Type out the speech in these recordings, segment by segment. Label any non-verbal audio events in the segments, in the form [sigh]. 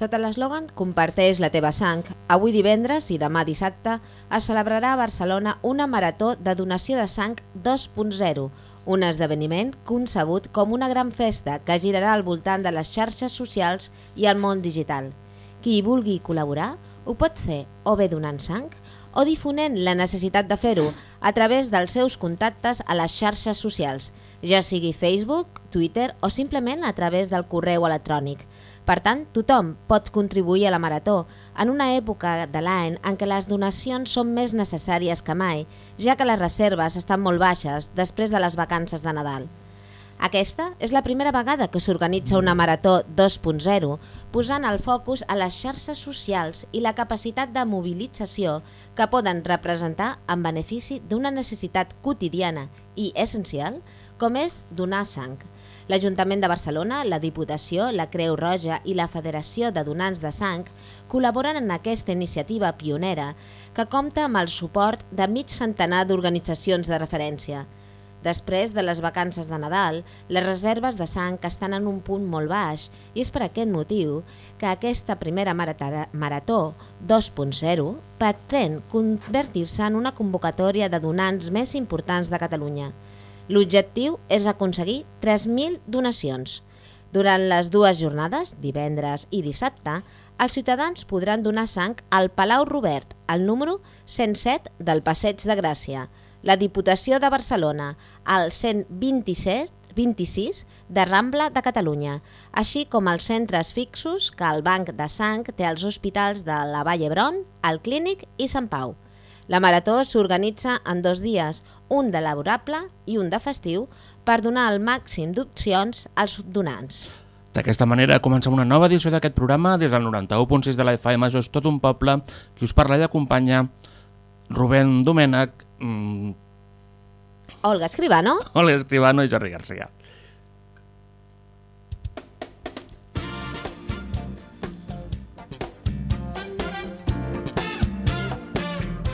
Sota l'eslògan Comparteix la teva sang, avui divendres i demà dissabte es celebrarà a Barcelona una marató de donació de sang 2.0, un esdeveniment concebut com una gran festa que girarà al voltant de les xarxes socials i el món digital. Qui hi vulgui col·laborar ho pot fer o bé donant sang o difonent la necessitat de fer-ho a través dels seus contactes a les xarxes socials, ja sigui Facebook, Twitter o simplement a través del correu electrònic. Per tant, tothom pot contribuir a la marató en una època de l'any en què les donacions són més necessàries que mai, ja que les reserves estan molt baixes després de les vacances de Nadal. Aquesta és la primera vegada que s'organitza una marató 2.0, posant el focus a les xarxes socials i la capacitat de mobilització que poden representar en benefici d'una necessitat quotidiana i essencial com és donar sang. L'Ajuntament de Barcelona, la Diputació, la Creu Roja i la Federació de Donants de Sang col·laboren en aquesta iniciativa pionera que compta amb el suport de mig centenar d'organitzacions de referència. Després de les vacances de Nadal, les reserves de sang estan en un punt molt baix i és per aquest motiu que aquesta primera marató 2.0 pretén convertir-se en una convocatòria de donants més importants de Catalunya. L'objectiu és aconseguir 3.000 donacions. Durant les dues jornades, divendres i dissabte, els ciutadans podran donar sang al Palau Robert, al número 107 del Passeig de Gràcia, la Diputació de Barcelona, al 126 26 de Rambla de Catalunya, així com els centres fixos que el Banc de Sang té als hospitals de la Vall d'Hebron, el Clínic i Sant Pau. La marató s'organitza en dos dies, un de laborable i un de festiu, per donar el màxim d'opcions als donants. D'aquesta manera comencem una nova edició d'aquest programa des del 91.6 de la FM, això és tot un poble, qui us parla i acompanya Rubén Domènech, mm, Olga Escribano, Ole Escribano i Jordi Garcia.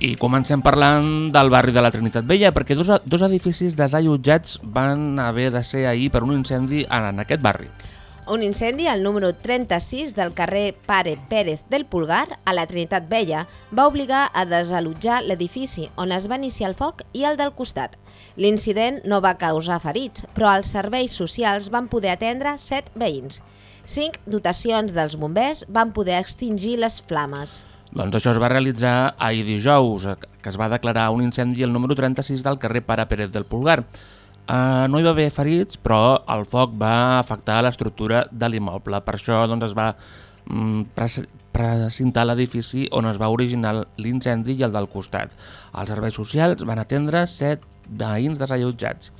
I comencem parlant del barri de la Trinitat Vella, perquè dos, dos edificis desallotjats van haver de ser ahir per un incendi en aquest barri. un incendi al número 36 del carrer Pare Pérez del Pulgar, a la Trinitat Vella, va obligar a desallotjar l'edifici on es va iniciar el foc i el del costat. L'incident no va causar ferits, però els serveis socials van poder atendre 7 veïns. Cinc dotacions dels bombers van poder extingir les flames. Doncs això es va realitzar ahir dijous, eh, que es va declarar un incendi al número 36 del carrer Pare Pérez del Pulgar. Uh, no hi va haver ferits, però el foc va afectar l'estructura de l'immoble. Per això doncs, es va mm, precintar l'edifici on es va originar l'incendi i el del costat. Els serveis socials van atendre set veïns desallotjats.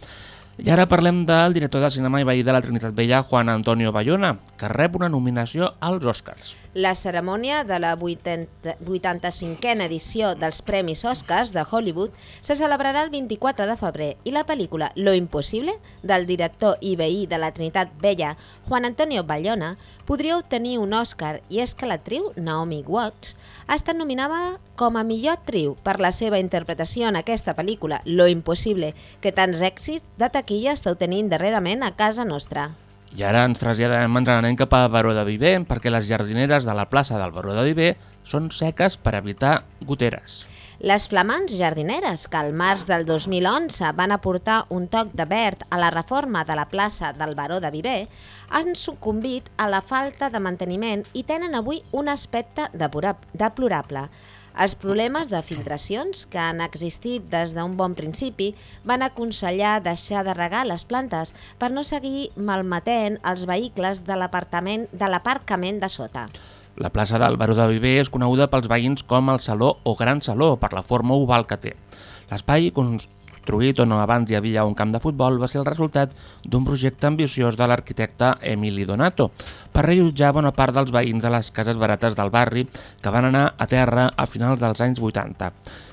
I ara parlem del director de cinema i veí de la Trinitat Vella, Juan Antonio Bayona, que rep una nominació als Oscars. La cerimònia de la 80 85a edició dels Premis Oscars de Hollywood se celebrarà el 24 de febrer i la pel·lícula Lo Impossible, del director i veí de la Trinitat Vella, Juan Antonio Bayona, podria obtenir un Oscar i és que l'actriu Naomi Watts ha estat nominada com a millor actriu per la seva interpretació en aquesta pel·lícula Lo Impossible, que tants èxits de taquilla està obtenint darrerament a casa nostra. I ara ens traslladem, ens n'anem cap a Baró de Viver, perquè les jardineres de la plaça del Baró de Viver són seques per evitar goteres. Les flamants jardineres, que al març del 2011 van aportar un toc de verd a la reforma de la plaça del Baró de Viver, han sucumbit a la falta de manteniment i tenen avui un aspecte deplorable. Els problemes de filtracions que han existit des d'un bon principi van aconsellar deixar de regar les plantes per no seguir malmetent els vehicles de l'apartament de l'aparcament de sota. La plaça del Baró de Viver és coneguda pels veïns com el Saló o Gran Saló, per la forma oval que té. L'espai construït on abans hi havia un camp de futbol va ser el resultat d'un projecte ambiciós de l'arquitecte Emili Donato per reallotjar bona part dels veïns de les cases barates del barri que van anar a terra a finals dels anys 80.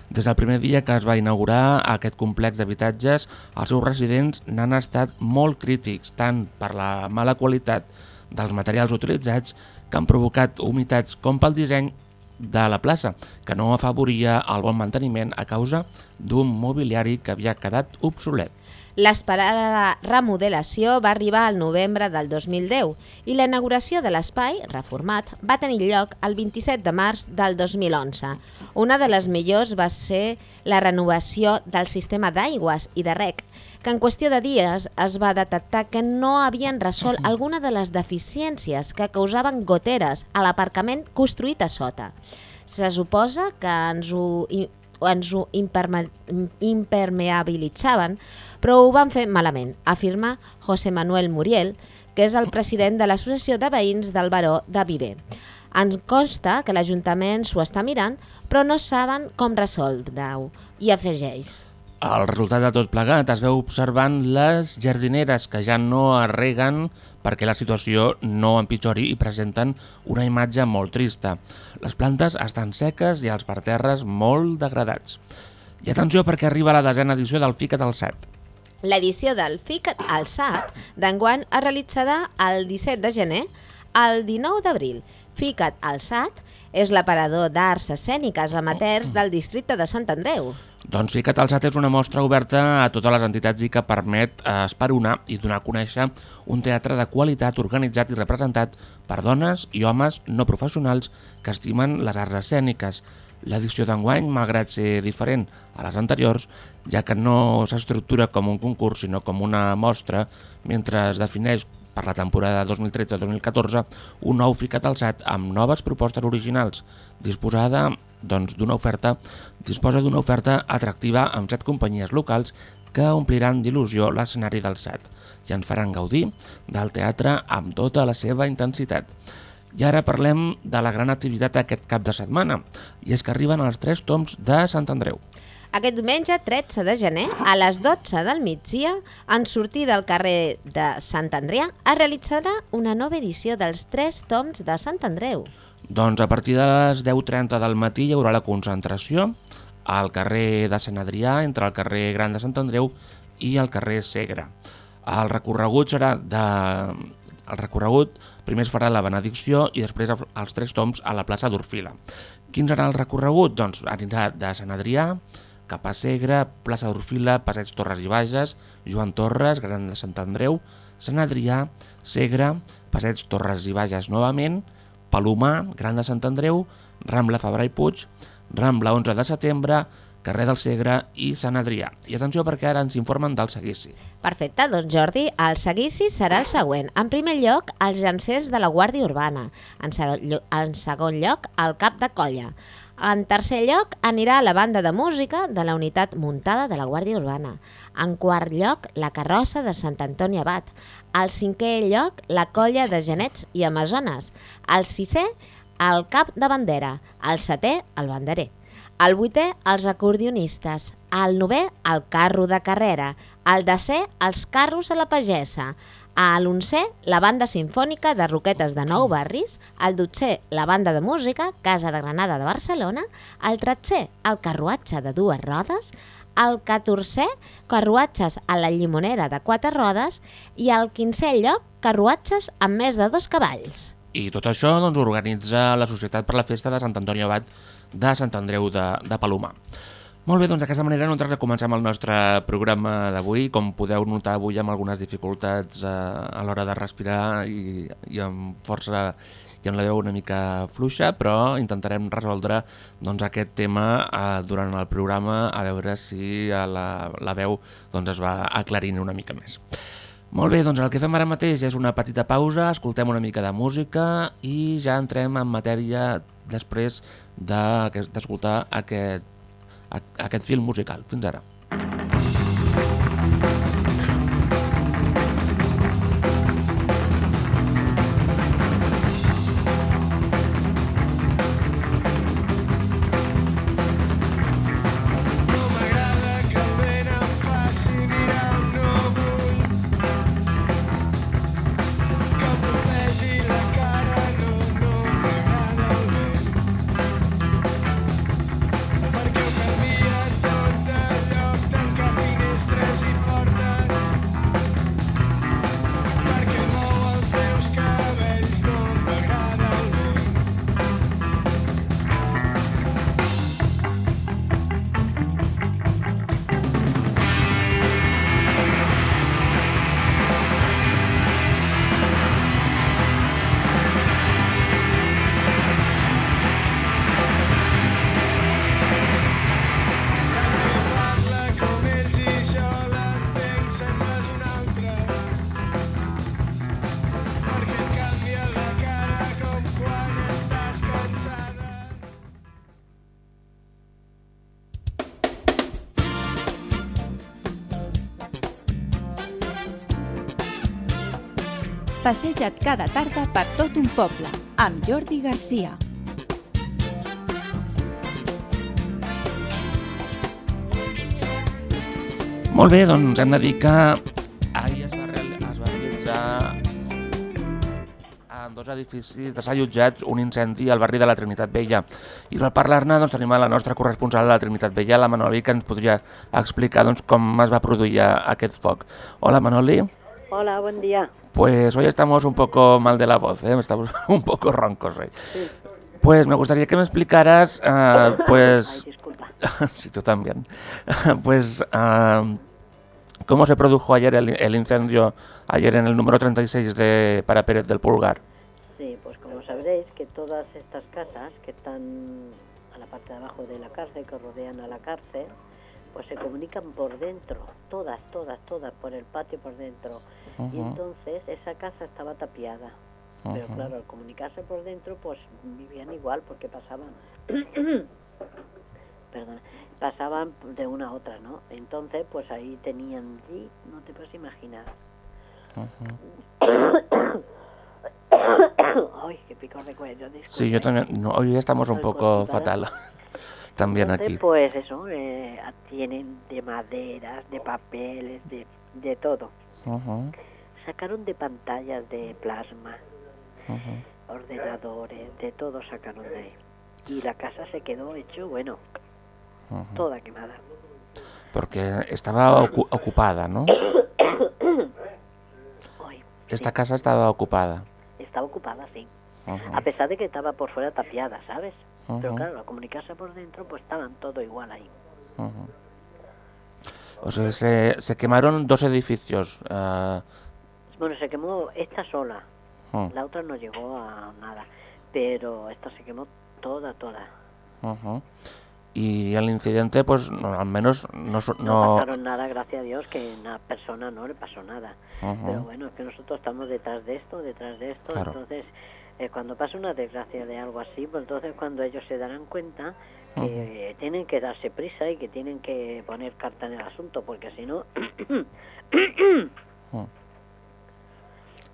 Des del primer dia que es va inaugurar aquest complex d'habitatges, els seus residents n'han estat molt crítics, tant per la mala qualitat dels materials utilitzats que han provocat humitats com pel disseny de la plaça, que no afavoria el bon manteniment a causa d'un mobiliari que havia quedat obsolet. L'esperada remodelació va arribar al novembre del 2010 i la inauguració de l'espai, reformat, va tenir lloc el 27 de març del 2011. Una de les millors va ser la renovació del sistema d'aigües i de rec, que en qüestió de dies es va detectar que no havien resolt alguna de les deficiències que causaven goteres a l'aparcament construït a sota. Se suposa que ens ho, ens ho imperme, impermeabilitzaven, però ho van fer malament, afirma José Manuel Muriel, que és el president de l'Associació de Veïns del Baró de Viver. Ens consta que l'Ajuntament s'ho està mirant, però no saben com resoldre-ho, i afegeix. El resultat de tot plegat es veu observant les jardineres que ja no es reguen perquè la situació no empitjori i presenten una imatge molt trista. Les plantes estan seques i els parterres molt degradats. I atenció perquè arriba la desena edició del Fica't al Set. L'edició del FIC al SAT d'enguany es realitzarà el 17 de gener al 19 d'abril. FICAT al SAT és l'aparador d'arts escèniques amateurs del districte de Sant Andreu. Doncs Fica't al Sat és una mostra oberta a totes les entitats i que permet eh, esperonar i donar a conèixer un teatre de qualitat organitzat i representat per dones i homes no professionals que estimen les arts escèniques. L'edició d'enguany, malgrat ser diferent a les anteriors, ja que no s'estructura com un concurs sinó com una mostra, mentre es defineix per la temporada 2013-2014 un nou ficat alçat amb noves propostes originals, disposada doncs, d'una oferta disposa d'una oferta atractiva amb set companyies locals que ompliran d'il·lusió l'escenari del SAT i ens faran gaudir del teatre amb tota la seva intensitat. I ara parlem de la gran activitat aquest cap de setmana, i és que arriben els tres toms de Sant Andreu. Aquest diumenge 13 de gener, a les 12 del migdia, en sortir del carrer de Sant Andrià, es realitzarà una nova edició dels tres toms de Sant Andreu. Doncs a partir de les 10.30 del matí hi haurà la concentració al carrer de Sant Adrià, entre el carrer Gran de Sant Andreu i el carrer Segre. El recorregut serà de... El recorregut primer es farà la benedicció i després el- els tres toms a la plaça d'Orfila. Quin serà el recorregut? Doncs anirà de Sant Adrià cap a Segre, plaça d'Orfila, Passeig Torres i Bages, Joan Torres, Gran de Sant Andreu, Sant Adrià, Segre, Passeig Torres i Bages novament, Palomar, Gran de Sant Andreu, Rambla Fabra i Puig, Rambla 11 de setembre, carrer del Segre i Sant Adrià. I atenció perquè ara ens informen del seguici. Perfecte, doncs Jordi, el seguici serà el següent. En primer lloc, els llancers de la Guàrdia Urbana. En segon, lloc, el cap de colla. En tercer lloc, anirà la banda de música de la unitat muntada de la Guàrdia Urbana. En quart lloc, la carrossa de Sant Antoni Abat. Al cinquè lloc, la colla de genets i amazones. Al sisè, el cap de bandera. Al setè, el banderer. El vuitè, els acordionistes. El novè, el carro de carrera. El desè, els carros a la pagesa. A l'onzè, la banda sinfònica de Roquetes de Nou Barris. El dotzè, la banda de música Casa de Granada de Barcelona. El tretzè, el carruatge de dues rodes. El catorzè, carruatges a la llimonera de quatre rodes. I al quinzè lloc, carruatges amb més de dos cavalls. I tot això doncs, organitza la Societat per la Festa de Sant Antoni Abat de Sant Andreu de, de Palomar. Molt bé, doncs d'aquesta manera nosaltres comencem el nostre programa d'avui. Com podeu notar avui amb algunes dificultats eh, a l'hora de respirar i, i amb força i amb la veu una mica fluixa, però intentarem resoldre doncs, aquest tema eh, durant el programa a veure si eh, la, la veu doncs, es va aclarint una mica més. Molt bé, doncs el que fem ara mateix és una petita pausa, escoltem una mica de música i ja entrem en matèria després de- d'escoltar aquest, a- aquest film musical. Fins ara. Passeja't cada tarda per tot un poble amb Jordi Garcia. Molt bé, doncs hem de dir que ahir es va, real- es va realitzar en dos edificis desallotjats un incendi al barri de la Trinitat Vella. I per parlar-ne doncs, tenim a la nostra corresponsal a la Trinitat Vella, la Manoli, que ens podria explicar doncs, com es va produir aquest foc. Hola Manoli, Hola, buen día. pues hoy estamos un poco mal de la voz, ¿eh? estamos [laughs] un poco roncos hoy. Pues me gustaría que me explicaras, eh, pues... Ay, disculpa. [laughs] sí, tú también. [laughs] pues, ah, ¿cómo se produjo ayer el, el incendio, ayer en el número 36 de Para Pérez del Pulgar? Sí, pues como sabréis que todas estas casas que están a la parte de abajo de la cárcel, que rodean a la cárcel, pues se comunican por dentro, todas, todas, todas, por el patio por dentro. Y entonces esa casa estaba tapiada. Pero claro, al comunicarse por dentro, pues vivían igual porque pasaban... [coughs] Perdón, pasaban de una a otra, ¿no? Entonces, pues ahí tenían, sí, no te puedes imaginar. [coughs] Ay, qué picor de cuello, disculpe. Sí, yo también. no, hoy estamos un poco fatal. También aquí. Pues eso, eh, tienen de maderas, de papeles, de, de todo. Sacaron de pantallas de plasma, ordenadores, de todo sacaron de ahí. Y la casa se quedó hecho, bueno, toda quemada. Porque estaba ocu- ocupada, ¿no? [coughs] Esta sí, casa estaba ocupada. estaba ocupada, sí. A pesar de que estaba por fuera tapiada, ¿sabes? Pero claro, al comunicarse por dentro, pues estaban todo igual ahí. O sea, se, se quemaron dos edificios. ah, Bueno, se quemó esta sola, la otra no llegó a nada, pero esta se quemó toda, toda. Y el incidente, pues no, al menos no... No, no pasaron nada, gracias a Dios, que a una persona no le pasó nada. Pero bueno, es que nosotros estamos detrás de esto, detrás de esto, Claro. entonces eh, cuando pasa una desgracia de algo así, pues entonces cuando ellos se darán cuenta que tienen que darse prisa y que tienen que poner carta en el asunto, porque si no,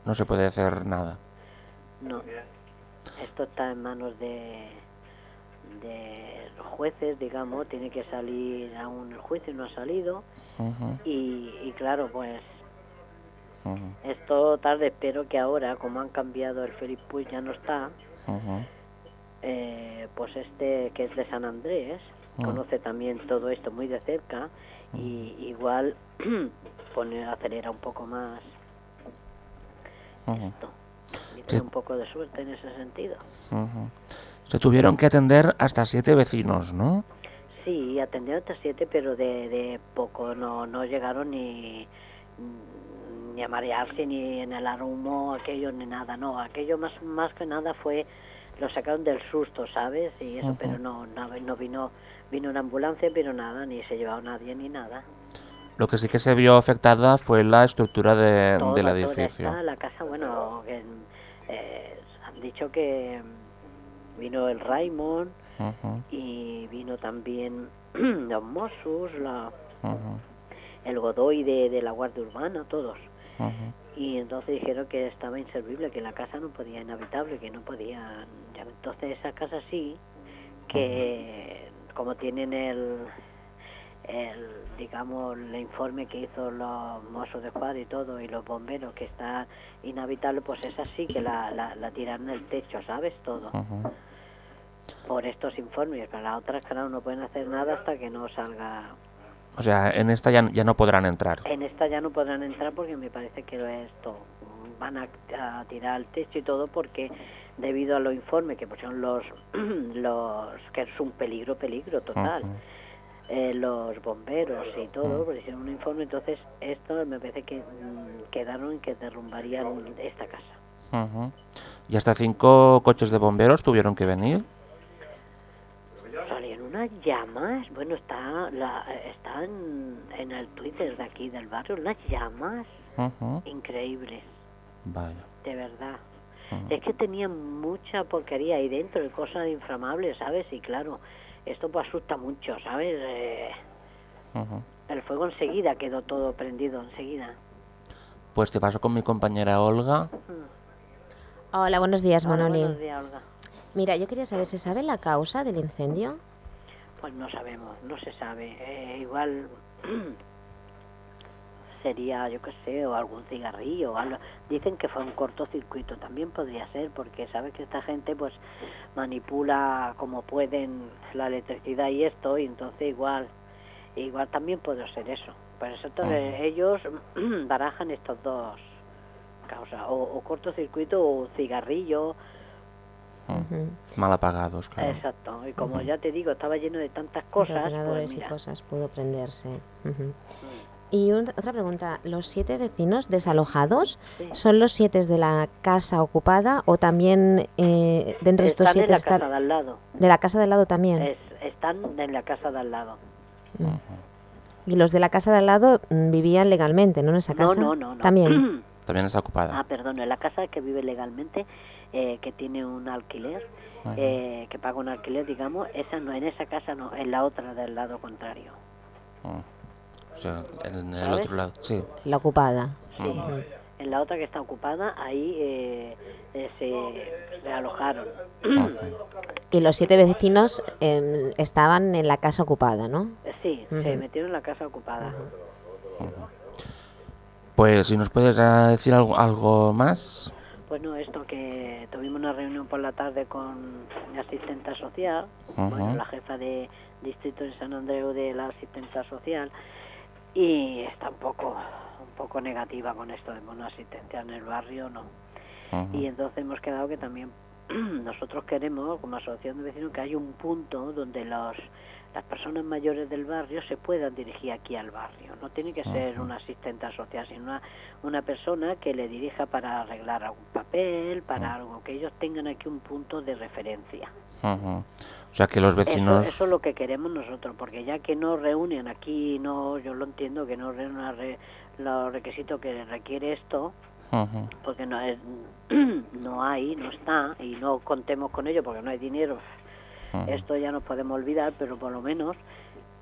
no se puede hacer nada. no. Esto está en manos de, de los jueces, digamos, tiene que salir aún el juicio, no ha salido, y, y claro, pues ujú, Esto tarde, espero que ahora, como han cambiado el Felipe Puig ya no está, eh, pues este que es de San Andrés, conoce también todo esto muy de cerca y igual [clears throat] pone, acelera un poco más esto. Y Sí. tiene un poco de suerte en ese sentido. Se tuvieron que atender hasta siete vecinos, ¿no? Sí, atendió hasta siete, pero de, de poco, no, no llegaron ni, ni a marearse ni en el humo, aquello ni nada, no, aquello más, más que nada fue, lo sacaron del susto, ¿sabes? Y eso, pero no, no, no vino, vino una ambulancia, pero nada, ni se llevaba nadie ni nada. Lo que sí que se vio afectada fue la estructura de, Toda- del edificio. esta, la casa, bueno, eh, han dicho que vino el Raymond y vino también [clears throat] los Mossos, la, el Godoy de, de la Guardia Urbana, todos. Y entonces dijeron que estaba inservible, que la casa no podía, inhabitable, que no podía. ya- Entonces esa casa sí, que como tienen el, el digamos, el informe que hizo los mozos de Juárez y todo, y los bomberos, que está inhabitable, pues esa sí que la, la, la tiraron al techo, ¿sabes? Todo. Por estos informes. Para las otras, claro, no pueden hacer nada hasta que no salga O sea, en esta ya, ya no podrán entrar. En esta ya no podrán entrar porque me parece que esto van a, a tirar al techo y todo porque debido a los informes que pusieron los los que es un peligro peligro total eh, los bomberos y todo pues hicieron un informe entonces esto me parece que mm, quedaron en que derrumbarían esta casa. Y hasta cinco coches de bomberos tuvieron que venir. Unas llamas bueno está la está en, en el Twitter de aquí del barrio unas llamas Ujú. increíbles Vaya. de verdad Ujú. Es que tenía mucha porquería ahí dentro, y cosas inflamables, ¿sabes? Y claro, esto pues asusta mucho, ¿sabes? Eh, Ujú. el fuego enseguida quedó todo prendido, enseguida. Pues te paso con mi compañera Olga. Hola, buenos días, Hola, Manoli. buenos días, Olga. Mira, yo quería saber, ¿se sabe la causa del incendio? Pues no sabemos, no se sabe. Eh, igual [clears throat] sería, yo qué sé, o algún cigarrillo o algo. Dicen que fue un cortocircuito, también podría ser, porque sabes que esta gente pues manipula como pueden la electricidad y esto, y entonces igual, igual también puede ser eso. Por eso entonces, ellos [clears throat] barajan estos dos causas, o, o cortocircuito o cigarrillo, Ujú. Mal apagados, claro. exacto. Y como ya te digo, estaba lleno de tantas cosas, pues ordenadores y mira. cosas pudo prenderse. Ujú. Y un- otra pregunta, ¿los siete vecinos desalojados Sí. son los siete de la casa ocupada o también eh, dentro de estos Están siete en la están casa de al lado. de la casa de al lado también? Es- están en la casa de al lado. Y los de la casa de al lado mm, vivían legalmente, ¿no? En esa No, casa. no, no, no. También. [clears throat] También está ocupada. ah, perdón, en la casa que vive legalmente, eh, que tiene un alquiler, eh, que paga un alquiler, digamos, esa no, en esa casa no, en la otra del lado contrario. Ah. O sea, en el ¿Sabes? otro lado. Sí. La ocupada. Sí. En la otra que está ocupada, ahí eh, eh, se realojaron. Y los siete vecinos em, estaban en la casa ocupada, ¿no? sí, se metieron en la casa ocupada. Pues si nos puedes ah, decir algo, algo más. Bueno, esto que tuvimos una reunión por la tarde con la asistenta social, bueno, la jefa de distrito de San Andreu de la asistenta social, y está un poco, un poco negativa con esto de una asistencia en el barrio, no. Y entonces hemos quedado que también [clears throat] nosotros queremos, como asociación de vecinos, que haya un punto donde los las personas mayores del barrio se puedan dirigir aquí al barrio. No tiene que ser una asistente social, sino una, una persona que le dirija para arreglar algún papel, para algo, que ellos tengan aquí un punto de referencia. O sea que los vecinos... eso es lo que queremos nosotros, porque ya que no reúnen aquí, no yo lo entiendo, que no reúnen re- los requisitos que requiere esto, porque no es [clears throat] no hay no está y no contemos con ello porque no hay dinero Esto ya nos podemos olvidar pero por lo menos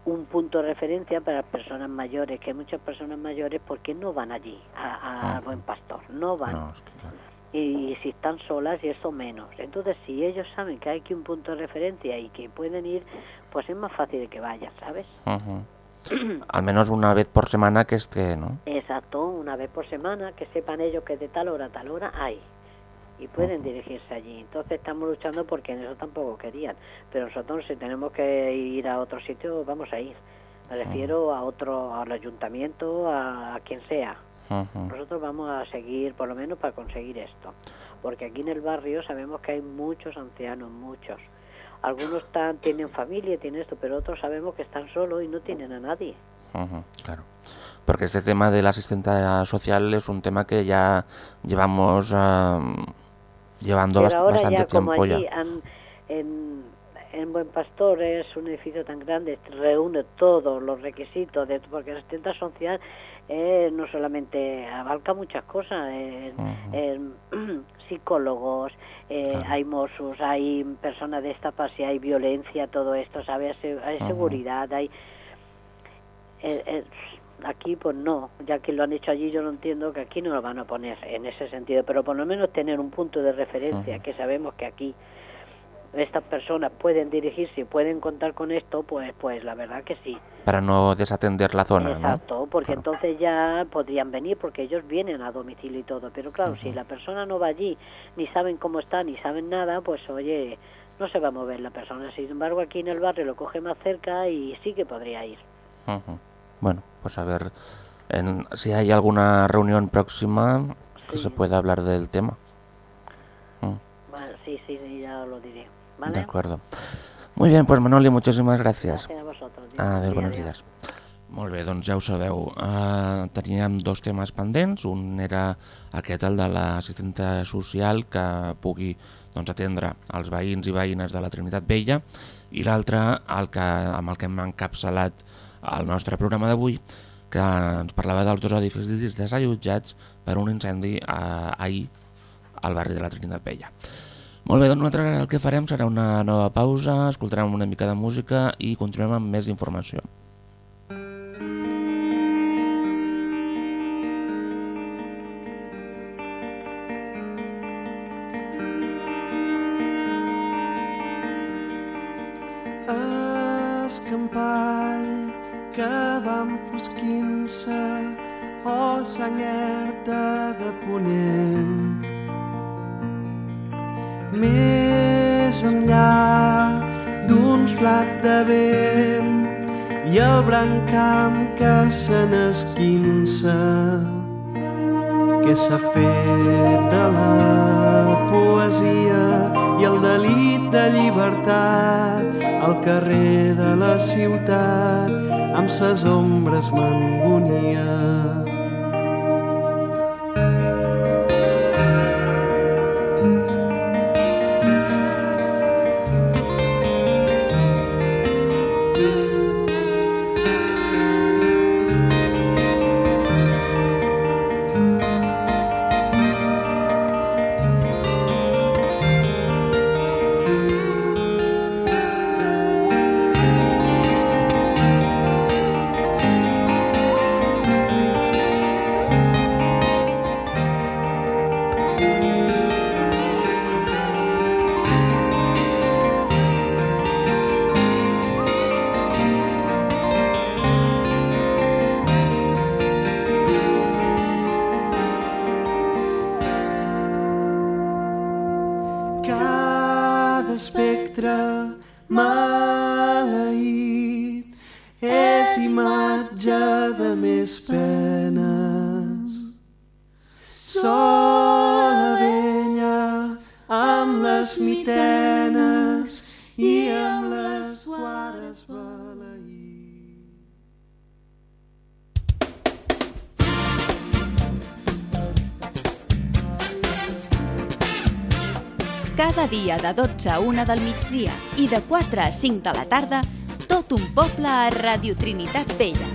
un punto de referencia para personas mayores que hay muchas personas mayores porque no van allí a, buen pastor no van No, es que claro. y, si están solas y eso menos entonces si ellos saben que hay aquí un punto de referencia y que pueden ir pues es más fácil que vayan sabes Ujú. [clears throat] Al menos una vez por semana que esté, ¿no? Exacto, una vez por semana, que sepan ellos que de tal hora a tal hora hay. Y pueden dirigirse allí. Entonces estamos luchando porque en eso tampoco querían. Pero nosotros si tenemos que ir a otro sitio, vamos a ir. Me refiero a otro, al ayuntamiento, a, a quien sea. Nosotros vamos a seguir, por lo menos para conseguir esto. Porque aquí en el barrio sabemos que hay muchos ancianos, muchos. Algunos están, tienen familia, tienen esto, pero otros sabemos que están solos y no tienen a nadie. Ujú, Claro. porque este tema de la asistenta social es un tema que ya llevamos eh, llevando bast- ahora bastante ya como tiempo allí ya. han- en, en Buen Pastor es un edificio tan grande, reúne todos los requisitos, de, porque la asistenta social eh, no solamente abarca muchas cosas, eh, en [clears throat] psicólogos, eh, Claro. hay Mossos, hay personas de esta paz, hay violencia, todo esto, ¿sabes? Hay, hay Ujú. seguridad, hay... aquí pues no, ya que lo han hecho allí yo no entiendo que aquí no lo van a poner en ese sentido, pero por lo menos tener un punto de referencia, que sabemos que aquí estas personas pueden dirigirse y pueden contar con esto, pues pues la verdad que sí. Para no desatender la zona, ¿no? Exacto, porque Claro. entonces ya podrían venir porque ellos vienen a domicilio y todo, pero claro, si la persona no va allí, ni saben cómo está, ni saben nada, pues oye, no se va a mover la persona. Sin embargo, aquí en el barrio lo coge más cerca y sí que podría ir. Ujú. Bueno, pues a ver en- si hay alguna reunión próxima que Sí. se pueda hablar del tema. Mm, Bueno, sí, sí, ya lo diré. De ¿Vale? acuerdo. Muy bien, pues Manoli, muchísimas gràcies. Gracias a vosotros. Adéu, buenos dies. Molt bé, doncs ja ho sabeu. Uh, teníem dos temes pendents. Un era aquest, el de l'assistenta social que pugui doncs, atendre els veïns i veïnes de la Trinitat Vella i l'altre el que, amb el que hem encapçalat el nostre programa d'avui que ens parlava dels dos edificis desallotjats per un incendi uh, ahir al barri de la Trinitat Vella. Molt bé, doncs nosaltres el que farem serà una nova pausa, escoltarem una mica de música i continuem amb més informació. Enfosquint-se o sangerta de ponent. Més enllà d'un flat de vent i el brancam que se n'esquinça què s'ha fet de la poesia llibertat al carrer de la ciutat amb ses ombres m'angonia. Dia de 12 a 1 del migdia i de 4 a 5 de la tarda, tot un poble a Radio Trinitat Vella.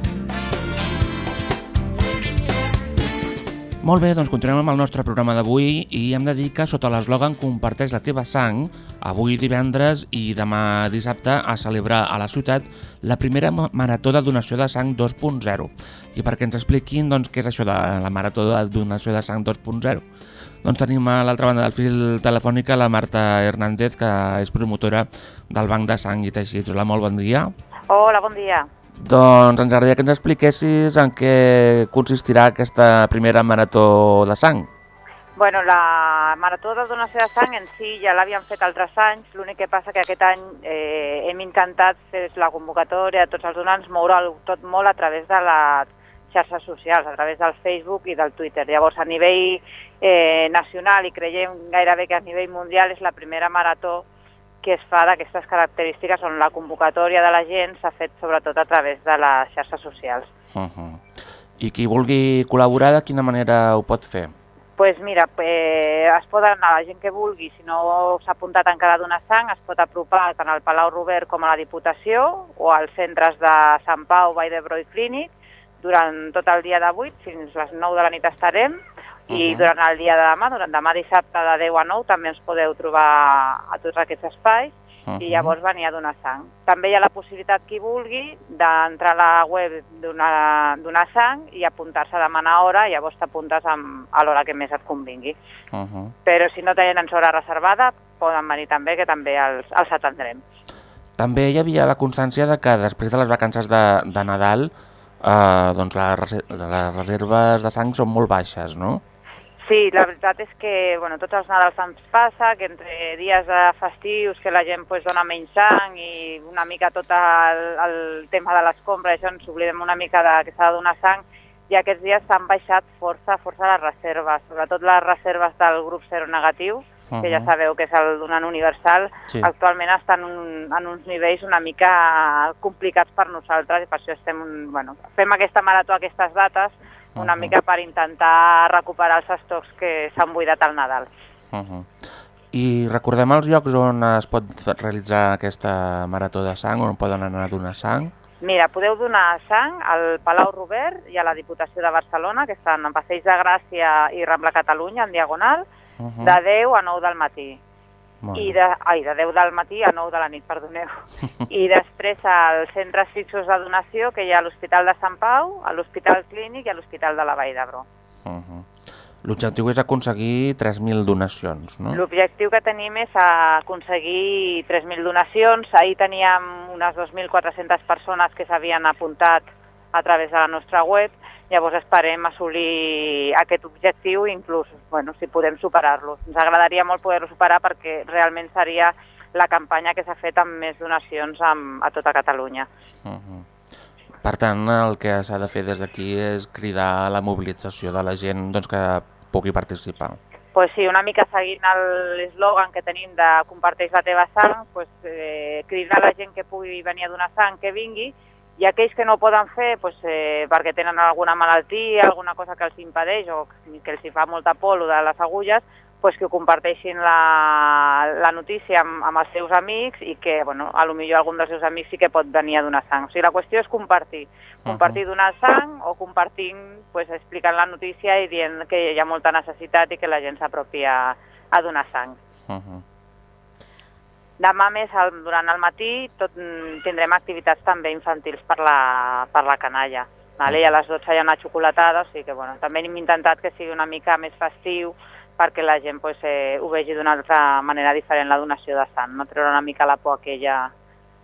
Molt bé, doncs continuem amb el nostre programa d'avui i hem de dir que sota l'eslògan Comparteix la teva sang, avui divendres i demà dissabte a celebrar a la ciutat la primera ma- marató de donació de sang 2.0. I perquè ens expliquin doncs, què és això de la marató de donació de sang 2.0, doncs tenim a l'altra banda del fil telefònic la Marta Hernández, que és promotora del Banc de Sang i Teixits. Hola, molt bon dia. Hola, bon dia. Doncs ens agradaria que ens expliquessis en què consistirà aquesta primera marató de sang. Bueno, la marató de donació de sang en si ja l'havíem fet altres anys, l'únic que passa que aquest any eh, hem intentat fer la convocatòria de tots els donants, moure tot molt a través de les xarxes socials, a través del Facebook i del Twitter. Llavors, a nivell eh, nacional i creiem gairebé que a nivell mundial és la primera marató que es fa d'aquestes característiques on la convocatòria de la gent s'ha fet sobretot a través de les xarxes socials. Uh -huh. I qui vulgui col·laborar, de quina manera ho pot fer? pues mira, eh, es poden anar, la gent que vulgui, si no s'ha apuntat encara d'una sang, es pot apropar tant al Palau Robert com a la Diputació o als centres de Sant Pau, Vall d'Hebro i Clínic. Durant tot el dia 8 fins les 9 de la nit estarem i Mhm. durant el dia de demà, durant demà dissabte de 10 a 9, també ens podeu trobar a tots aquests espais Mhm. i llavors venir a donar sang. També hi ha la possibilitat, qui vulgui, d'entrar a la web d'una- donar sang i apuntar-se a demanar hora, i llavors t'apuntes a l'hora que més et convingui. Uh -huh. Però si no tenen hora reservada, poden venir també, que també els, els atendrem. També hi havia la constància de que després de les vacances de, de Nadal eh, doncs les reserves de sang són molt baixes, no? Sí, la veritat és que bueno, tots els Nadals ens passa, que entre dies de festius que la gent pues, dona menys sang i una mica tot el, el tema de les compres, això ens oblidem una mica de que s'ha de donar sang, i aquests dies s'han baixat força, força les reserves, sobretot les reserves del grup seronegatiu, que ja Mhm. sabeu que és el donant universal, Sí. actualment estan un, en uns nivells una mica complicats per nosaltres i per això estem, bueno, fem aquesta marató a aquestes dates una mica per intentar recuperar els estocs que s'han buidat al Nadal. Uh -huh. I recordem els llocs on es pot realitzar aquesta marató de sang, on poden anar a donar sang? Mira, podeu donar sang al Palau Robert i a la Diputació de Barcelona, que estan en Passeig de Gràcia i Rambla Catalunya, en diagonal, Uh -huh. de 10 a 9 del matí. Molt I de, ai, de 10 del matí a 9 de la nit, perdoneu. [laughs] I després als centres fixos de donació, que hi ha a l'Hospital de Sant Pau, a l'Hospital Clínic i a l'Hospital de la Vall d'Hebro. Uh -huh. L'objectiu és aconseguir 3.000 donacions, no? L'objectiu que tenim és aconseguir 3.000 donacions. Ahir teníem unes 2.400 persones que s'havien apuntat a través de la nostra web. Llavors esperem assolir aquest objectiu inclús, bueno, si podem superar-lo. Ens agradaria molt poder-lo superar perquè realment seria la campanya que s'ha fet amb més donacions amb, a tota Catalunya. Uh -huh. Per tant, el que s'ha de fer des d'aquí és cridar a la mobilització de la gent doncs, que pugui participar. pues sí, una mica seguint l'eslògan que tenim de comparteix la teva sang, pues, eh, cridar a la gent que pugui venir a donar sang que vingui i aquells que no ho poden fer pues, eh, perquè tenen alguna malaltia, alguna cosa que els impedeix o que els hi fa molta por de les agulles, pues, que ho comparteixin la, la notícia amb, amb els seus amics i que bueno, a lo millor algun dels seus amics sí que pot venir a donar sang. O sigui, la qüestió és compartir. Compartir donant sang o compartint, pues, explicant la notícia i dient que hi ha molta necessitat i que la gent s'apropi a, a donar sang. Uh -huh. Demà més, al, durant el matí, tot, mm, tindrem activitats també infantils per la, per la canalla. Vale? I a les 12 hi ha una xocolatada, o sigui que bueno, també hem intentat que sigui una mica més festiu perquè la gent pues, eh, ho vegi d'una altra manera diferent la donació de sang, no treure una mica la por aquella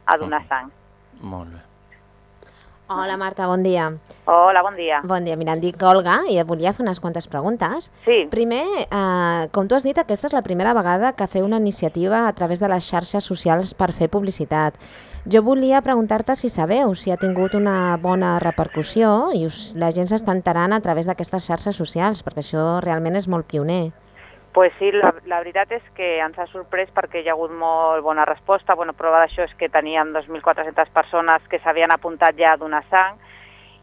a donar sang. Molt bé. Hola Marta, bon dia. Hola, bon dia. Bon dia, mira, em dic Olga i et volia fer unes quantes preguntes. Sí. Primer, eh, com tu has dit, aquesta és la primera vegada que feu una iniciativa a través de les xarxes socials per fer publicitat. Jo volia preguntar-te si sabeu si ha tingut una bona repercussió i us, la gent s'està enterant a través d'aquestes xarxes socials, perquè això realment és molt pioner. Pues sí, la, la veritat és que ens ha sorprès perquè hi ha hagut molt bona resposta. Bueno, prova d'això és que teníem 2.400 persones que s'havien apuntat ja a donar sang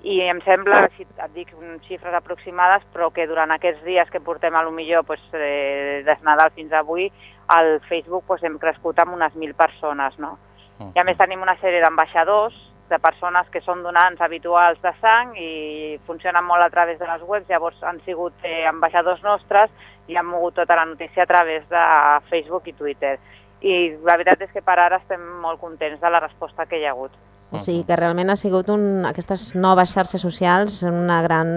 i em sembla, si et dic xifres aproximades, però que durant aquests dies que portem a lo millor pues, eh, des Nadal fins avui, al Facebook pues, hem crescut amb unes 1.000 persones. No? I a més tenim una sèrie d'ambaixadors, de persones que són donants habituals de sang i funcionen molt a través de les webs, llavors han sigut eh, ambaixadors nostres i han mogut tota la notícia a través de Facebook i Twitter. I la veritat és que per ara estem molt contents de la resposta que hi ha hagut. O sigui que realment ha sigut un, aquestes noves xarxes socials una gran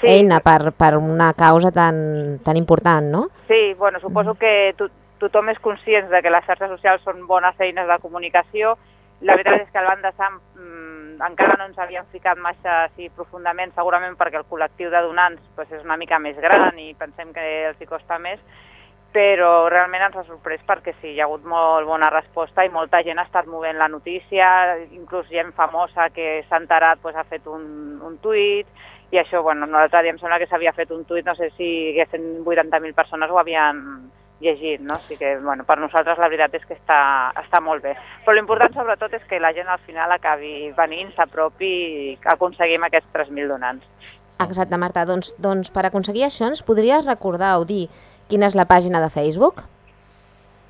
Sí. eina per, per una causa tan, tan important, no? Sí, bueno, suposo que to tothom és conscient de que les xarxes socials són bones eines de comunicació. La veritat és que al Banda Sam mm, encara no ens havíem ficat massa així profundament, segurament perquè el col·lectiu de donants pues, és una mica més gran i pensem que els hi costa més, però realment ens ha sorprès perquè sí, hi ha hagut molt bona resposta i molta gent ha estat movent la notícia, inclús gent famosa que s'ha enterat pues, ha fet un, un tuit, i això, bueno, l'altre dia em sembla que s'havia fet un tuit, no sé si 180.000 persones ho havien, llegint, no? O sigui que, bueno, per nosaltres la veritat és que està, està molt bé. Però l'important sobretot és que la gent al final acabi venint, s'apropi i aconseguim aquests 3.000 donants. Exacte, Marta. Doncs, doncs per aconseguir això ens podries recordar o dir quina és la pàgina de Facebook?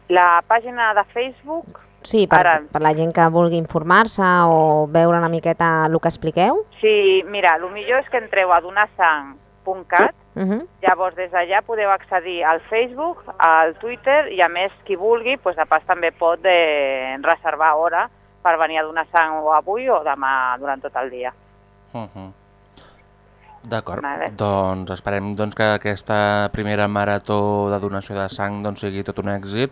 La pàgina de Facebook, Sí, per, Ara. per la gent que vulgui informar-se o veure una miqueta el que expliqueu. sí, mira, el millor és que entreu a donarsang.cat Uh -huh. Llavors, des d'allà podeu accedir al Facebook, al Twitter i, a més, qui vulgui, doncs, a pas també pot de reservar hora per venir a donar sang o avui o demà durant tot el dia. Uh -huh. D'acord, Vale. doncs esperem doncs, que aquesta primera marató de donació de sang doncs, sigui tot un èxit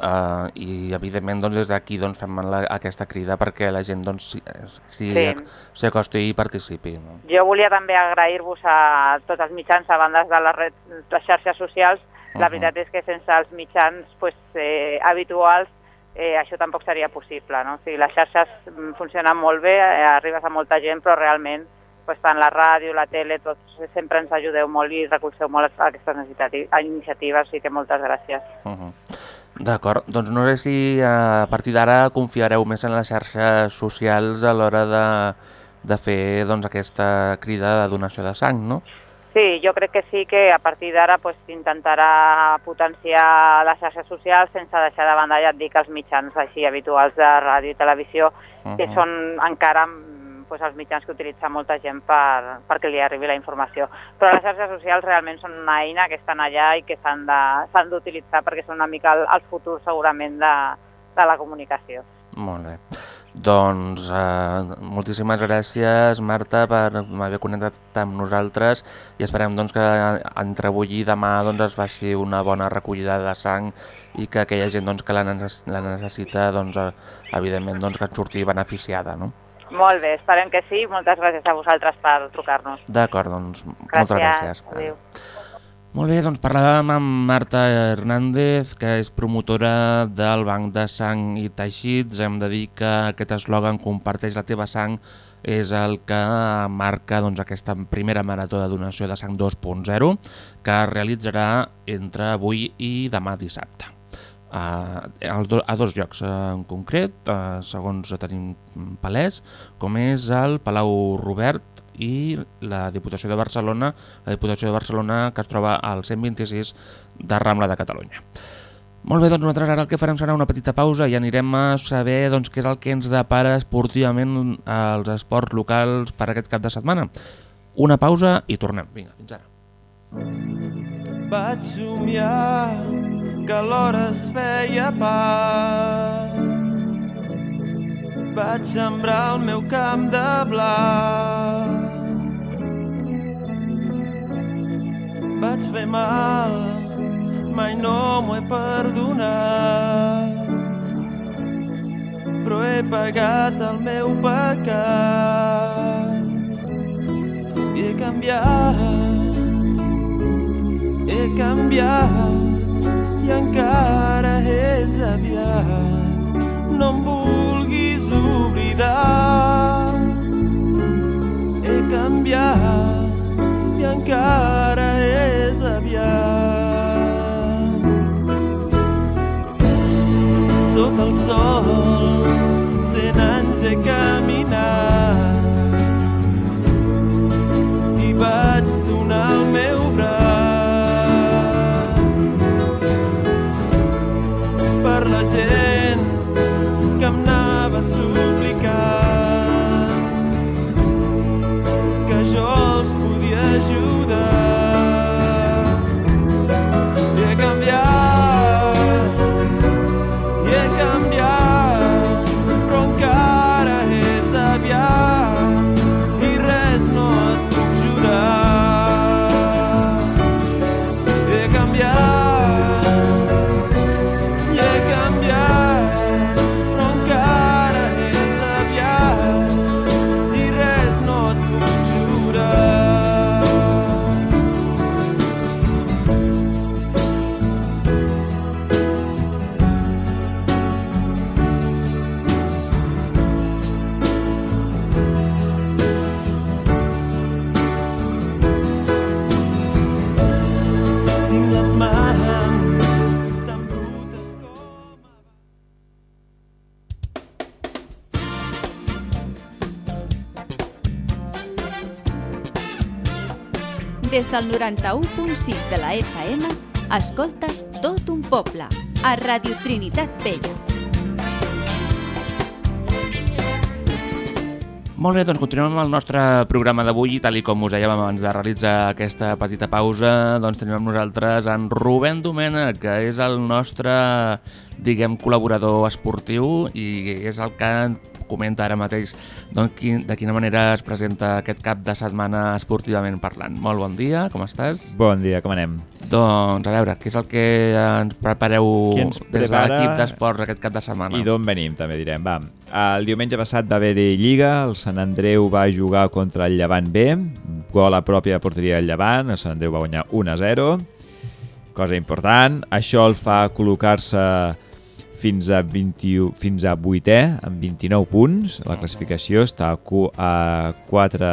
uh, i evidentment doncs, des d'aquí doncs, fem la, aquesta crida perquè la gent doncs, s'hi Sí. acosti i participi. No? Jo volia també agrair-vos a tots els mitjans, a bandes de les, red, les xarxes socials. La Mhm. veritat és que sense els mitjans pues, eh, habituals eh, això tampoc seria possible. No? O sigui, les xarxes mm, funcionen molt bé, eh, arribes a molta gent, però realment pues, tant la ràdio, la tele, tots sempre ens ajudeu molt i recolzeu molt aquestes iniciatives, així que moltes gràcies. Uh -huh. D'acord, doncs no sé si a partir d'ara confiareu més en les xarxes socials a l'hora de, de fer doncs, aquesta crida de donació de sang, no? Sí, jo crec que sí que a partir d'ara pues, intentarà potenciar les xarxes socials sense deixar de banda, ja et dic, els mitjans així habituals de ràdio i televisió, que Mhm. són encara pues, els mitjans que utilitza molta gent per, perquè li arribi la informació. Però les xarxes socials realment són una eina que estan allà i que s'han d'utilitzar perquè són una mica el, el futur segurament de, de la comunicació. Molt bé. Doncs eh, moltíssimes gràcies, Marta, per haver connectat amb nosaltres i esperem doncs, que entre avui i demà doncs, es faci una bona recollida de sang i que aquella gent doncs, que la, neces la necessita, doncs, eh, evidentment, doncs, que en surti beneficiada. No? Molt bé, esperem que sí. Moltes gràcies a vosaltres per trucar-nos. D'acord, doncs, moltes gràcies. Adéu. Molt bé, doncs parlàvem amb Marta Hernández, que és promotora del Banc de Sang i Teixits. Hem de dir que aquest eslògan comparteix la teva sang és el que marca doncs, aquesta primera marató de donació de sang 2.0 que es realitzarà entre avui i demà dissabte. Uh, a dos llocs uh, en concret, uh, segons tenim palès, com és el Palau Robert i la Diputació de Barcelona, la Diputació de Barcelona que es troba al 126 de Rambla de Catalunya. Molt bé, doncs nosaltres ara el que farem serà una petita pausa i anirem a saber doncs, què és el que ens depara esportivament als esports locals per aquest cap de setmana. Una pausa i tornem. Vinga, fins ara. Vaig somiar que l'hora es feia part. Vaig sembrar el meu camp de blat. Vaig fer mal, mai no m'ho he perdonat. Però he pagat el meu pecat. I he canviat, he canviat encara és aviat. No em vulguis oblidar. He canviat i encara és aviat. Sota el sol, cent anys he caminat i vaig Des del 91.6 de la FM, escoltes tot un poble, a Radio Trinitat Vella. Molt bé, doncs continuem amb el nostre programa d'avui i tal i com us dèiem abans de realitzar aquesta petita pausa, doncs tenim amb nosaltres en Rubén Domena, que és el nostre, diguem, col·laborador esportiu i és el que comenta ara mateix doncs, quin, de quina manera es presenta aquest cap de setmana esportivament parlant. Molt bon dia, com estàs? Bon dia, com anem? Doncs a veure, què és el que ens prepareu ens des de prepara- l'equip d'esports aquest cap de setmana? I d'on venim, també direm. Va. El diumenge passat va haver-hi Lliga, el Sant Andreu va jugar contra el Llevant B, gol a pròpia porteria del Llevant, el Sant Andreu va guanyar 1 a 0, cosa important. Això el fa col·locar-se fins a 21, fins a 8è, amb 29 punts. La classificació està a, cu- a 4,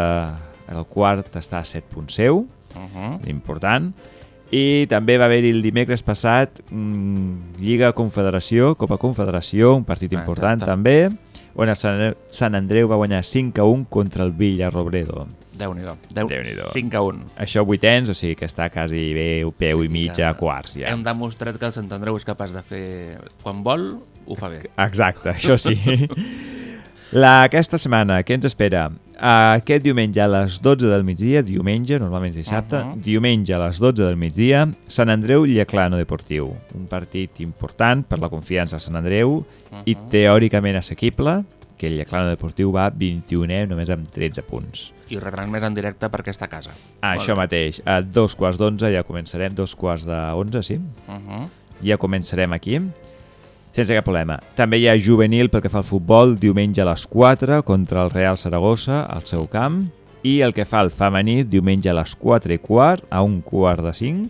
el quart està a 7 punts seu, Uh -huh. important. I també va haver-hi el dimecres passat mm, Lliga Confederació, Copa Confederació, un partit Ah, important exacte. també, on el Sant Andreu va guanyar 5 a 1 contra el Villarrobledo. Déu-n'hi-do. Déu Déu-n'hi-do. 5 a 1. Això vuitens, o sigui que està quasi bé peu i mig a quarts ja. Hem demostrat que el Sant Andreu és capaç de fer... Quan vol, ho fa bé. Exacte, això sí. [laughs] La, aquesta setmana, què ens espera? Aquest diumenge a les 12 del migdia, diumenge, normalment és dissabte, Mhm. diumenge a les 12 del migdia, Sant Andreu Llaclano Deportiu. Un partit important per la confiança a Sant Andreu i teòricament assequible, que el Llaclano Deportiu va 21è només amb 13 punts. I retrans més en directe per aquesta casa. Ah, això mateix. A dos quarts d'onze ja començarem, dos quarts d'onze, sí? Uh -huh. ja començarem aquí sense cap problema. També hi ha juvenil pel que fa al futbol diumenge a les 4 contra el Real Saragossa al seu camp i el que fa al femení diumenge a les 4 i quart a un quart de 5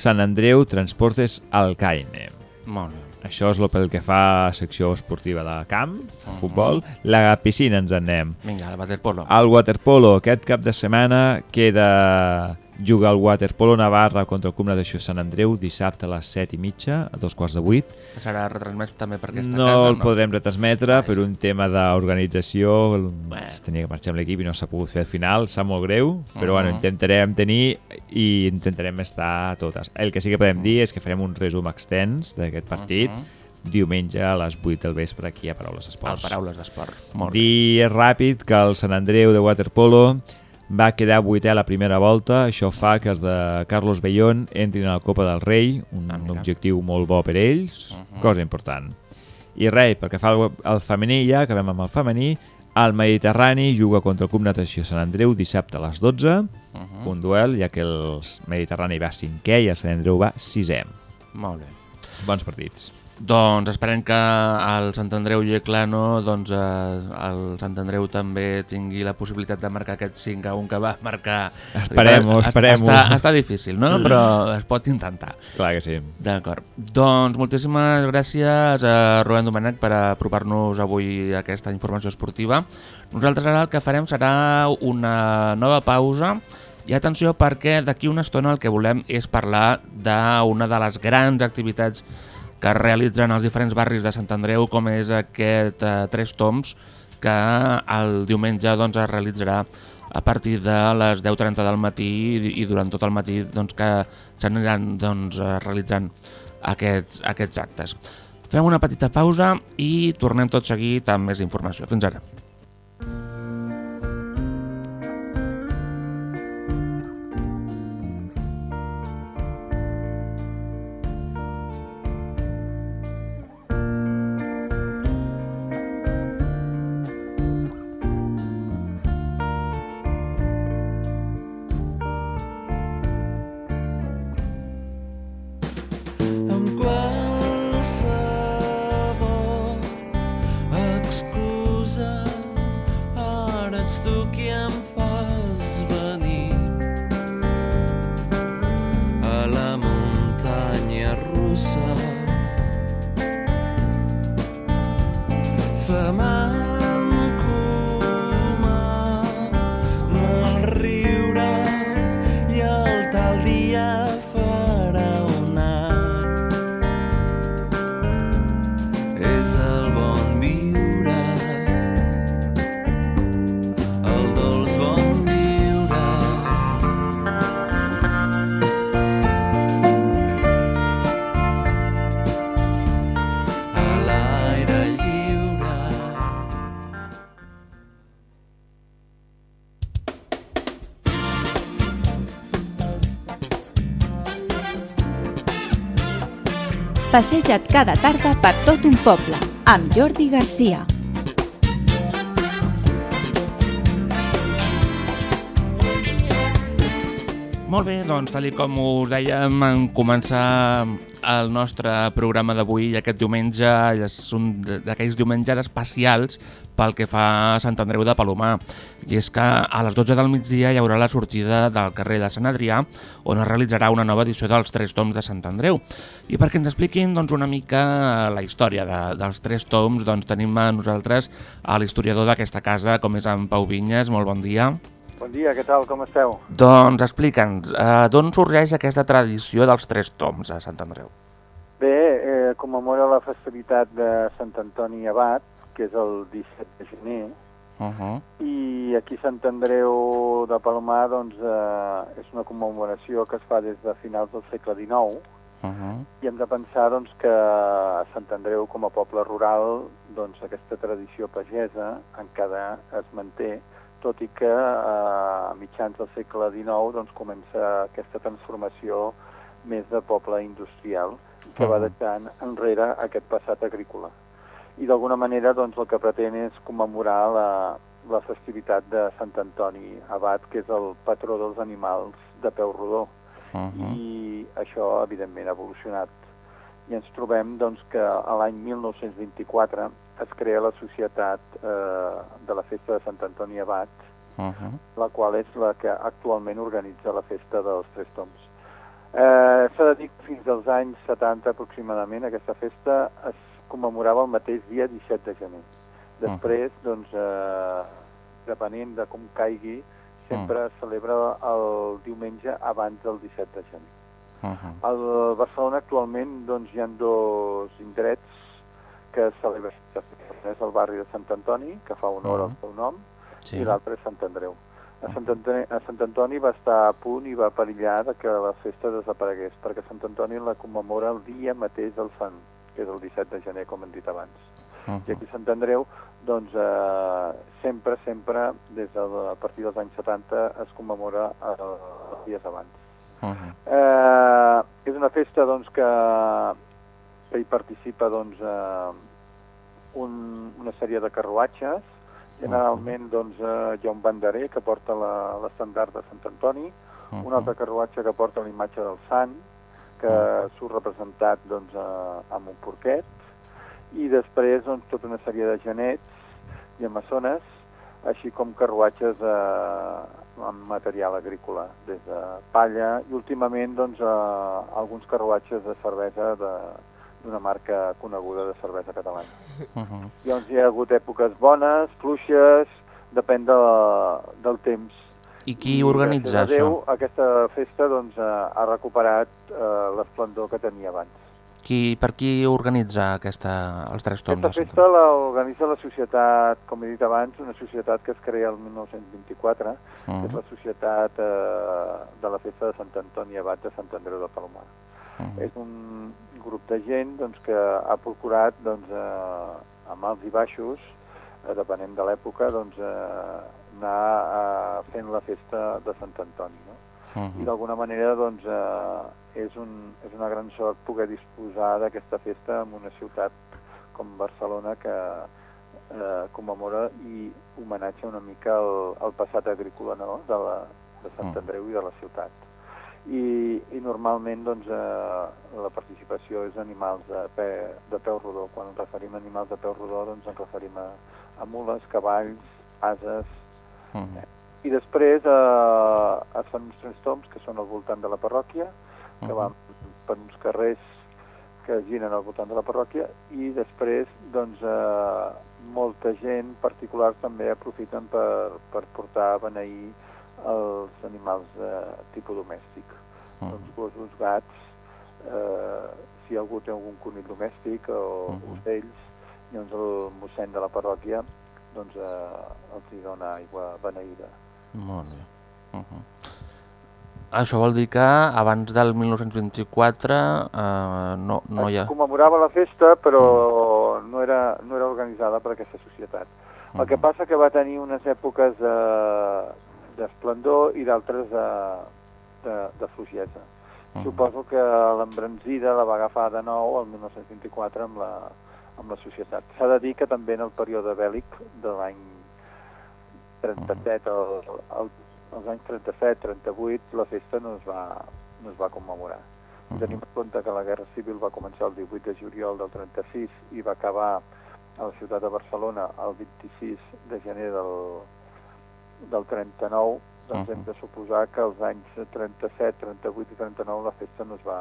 Sant Andreu Transportes Alcaine. Molt bé. Això és el pel que fa a secció esportiva de camp, futbol. La piscina ens en anem. Vinga, el waterpolo. El waterpolo aquest cap de setmana queda jugar el waterpolo Navarra contra el Club Natació Sant Andreu dissabte a les 7 i mitja, a dos quarts de 8. Serà retransmès també per aquesta no casa, el podrem retransmetre per un tema d'organització, el- es tenia que marxar amb l'equip i no s'ha pogut fer al final, sap molt greu, però Mhm. bueno, intentarem tenir i intentarem estar a totes. El que sí que podem dir és que farem un resum extens d'aquest partit Mhm. diumenge a les 8 del vespre aquí a Paraules El Esports. Paraules d'Esport. Dir ràpid que el Sant Andreu de Waterpolo va quedar vuitè a la primera volta, això fa que els de Carlos Bellón entrin a la Copa del Rei, un Ah, objectiu molt bo per ells, Mhm. cosa important. I res, perquè fa el, el femení ja, acabem amb el femení, el Mediterrani juga contra el Club Natació Sant Andreu dissabte a les 12, Mhm. un duel, ja que el Mediterrani va cinquè i el Sant Andreu va sisè. Molt bé. Bons partits. Doncs esperem que el Sant Andreu Llaclano, doncs eh, el Sant Andreu també tingui la possibilitat de marcar aquest 5 a 1 que va marcar. Esperem-ho, esperem-ho. Està, està difícil, no? Però es pot intentar. Clar que sí. D'acord. Doncs moltíssimes gràcies a Rubén Domènech per apropar-nos avui aquesta informació esportiva. Nosaltres ara el que farem serà una nova pausa i atenció perquè d'aquí una estona el que volem és parlar d'una de les grans activitats que es realitzen als diferents barris de Sant Andreu com és aquest eh, Tres Toms que el diumenge doncs, es realitzarà a partir de les 10.30 del matí i, i durant tot el matí doncs, que s'aniran doncs, eh, realitzant aquests, aquests actes. Fem una petita pausa i tornem tot seguit amb més informació. Fins ara. Passeja't cada tarda per tot un poble, amb Jordi Garcia. Molt bé, doncs tal com us dèiem en començar el nostre programa d'avui aquest diumenge és un d'aquells diumenges especials pel que fa a Sant Andreu de Palomar. I és que a les 12 del migdia hi haurà la sortida del carrer de Sant Adrià on es realitzarà una nova edició dels Tres Toms de Sant Andreu. I perquè ens expliquin doncs, una mica la història de, dels Tres Toms doncs, tenim a nosaltres l'historiador d'aquesta casa com és en Pau Vinyes, molt bon dia. Bon dia, què tal, com esteu? Doncs explica'ns, eh, d'on sorgeix aquesta tradició dels Tres Toms a Sant Andreu? Bé, eh, commemora la festivitat de Sant Antoni Abat, que és el 17 de gener, Uh -huh. i aquí Sant Andreu de Palomar doncs, eh, és una commemoració que es fa des de finals del segle XIX, Uh -huh. i hem de pensar doncs, que a Sant Andreu, com a poble rural, doncs, aquesta tradició pagesa encara es manté, tot i que eh, a mitjans del segle XIX doncs, comença aquesta transformació més de poble industrial que va deixant enrere aquest passat agrícola. I d'alguna manera doncs, el que pretén és commemorar la, la festivitat de Sant Antoni Abat, que és el patró dels animals de peu rodó. Uh -huh. I això, evidentment, ha evolucionat. I ens trobem doncs, que a l'any 1924 es crea la Societat eh, de la Festa de Sant Antoni Abat, Uh -huh. la qual és la que actualment organitza la Festa dels Tres Toms. Eh, S'ha de dir que fins als anys 70 aproximadament aquesta festa es commemorava el mateix dia 17 de gener. Després, doncs, eh, depenent de com caigui, sempre es celebra el diumenge abans del 17 de gener. Uh -huh. Al Barcelona actualment doncs, hi ha dos indrets que es celebren. És el barri de Sant Antoni, que fa honor al seu nom, Sí. i l'altre és Sant Andreu. A Sant, Antoni, a Sant Antoni va estar a punt i va perillar de que la festa desaparegués, perquè Sant Antoni la commemora el dia mateix del sant, que és el 17 de gener, com hem dit abans. Uh I aquí a Sant Andreu, doncs, eh, sempre, sempre, des de, a partir dels anys 70, es commemora eh, els dies abans. Uh -huh. Eh, és una festa doncs, que, que hi participa doncs, eh, un, una sèrie de carruatges. Generalment doncs, eh, hi ha un banderer que porta la- l'estandard de Sant Antoni, un altre carruatge que porta la imatge del sant, que surt representat doncs, eh, amb un porquet, i després doncs, tota una sèrie de genets i amazones, així com carruatges eh, amb material agrícola, des de palla i últimament doncs, eh, alguns carruatges de cervesa de- d'una marca coneguda de cervesa catalana. Uh -huh. Llavors hi ha hagut èpoques bones, fluixes, depèn de, del temps. I qui organitza gràcies a Déu, això? aquesta festa doncs, ha recuperat eh, l'esplendor que tenia abans. Qui, per qui organitza aquesta, els Tres Toms? Aquesta festa l'organitza la societat, com he dit abans, una societat que es crea el 1924, que és Mhm. la societat eh, de la festa de Sant Antoni Abat de Sant Andreu de Palomar. Mhm. És un grup de gent doncs, que ha procurat, doncs, eh, amb alts i baixos, eh, depenent de l'època, doncs, eh, anar eh, fent la festa de Sant Antoni. No? Mhm. I d'alguna manera doncs, eh, és, un, és una gran sort poder disposar d'aquesta festa en una ciutat com Barcelona que eh, commemora i homenatja una mica el, el passat agrícola no? de, la, de Sant. Andreu i de la ciutat. I, i normalment doncs, eh, la participació és animals de, pe, de peu rodó. Quan ens referim a animals de peu rodó doncs ens referim a, a mules, cavalls, ases, Mhm. i després eh, es fan uns tres toms que són al voltant de la parròquia, que Mhm. van per uns carrers que giren al voltant de la parròquia i després doncs, eh, molta gent, particulars també aprofiten per, per portar a beneir els animals de tipus domèstic. Mhm. Doncs gossos, gats, eh, si algú té algun conill domèstic o Mhm. ocells, doncs el mossèn de la parròquia doncs, eh, els hi dona aigua beneïda. Molt bé. Uh -huh. Això vol dir que abans del 1924 eh, no, no hi ha... Es commemorava la festa, però no, era, no era organitzada per aquesta societat. El que passa que va tenir unes èpoques eh, d'esplendor i d'altres de, de, de fluixesa. Suposo que l'embranzida la va agafar de nou el 1924 amb la, amb la societat. S'ha de dir que també en el període bèl·lic de l'any 37, el, el, els anys 37-38, la festa no es va, no es va commemorar. Si tenim en compte que la Guerra Civil va començar el 18 de juliol del 36 i va acabar a la ciutat de Barcelona el 26 de gener del, del 39, doncs hem de suposar que els anys 37, 38 i 39 la festa no es va,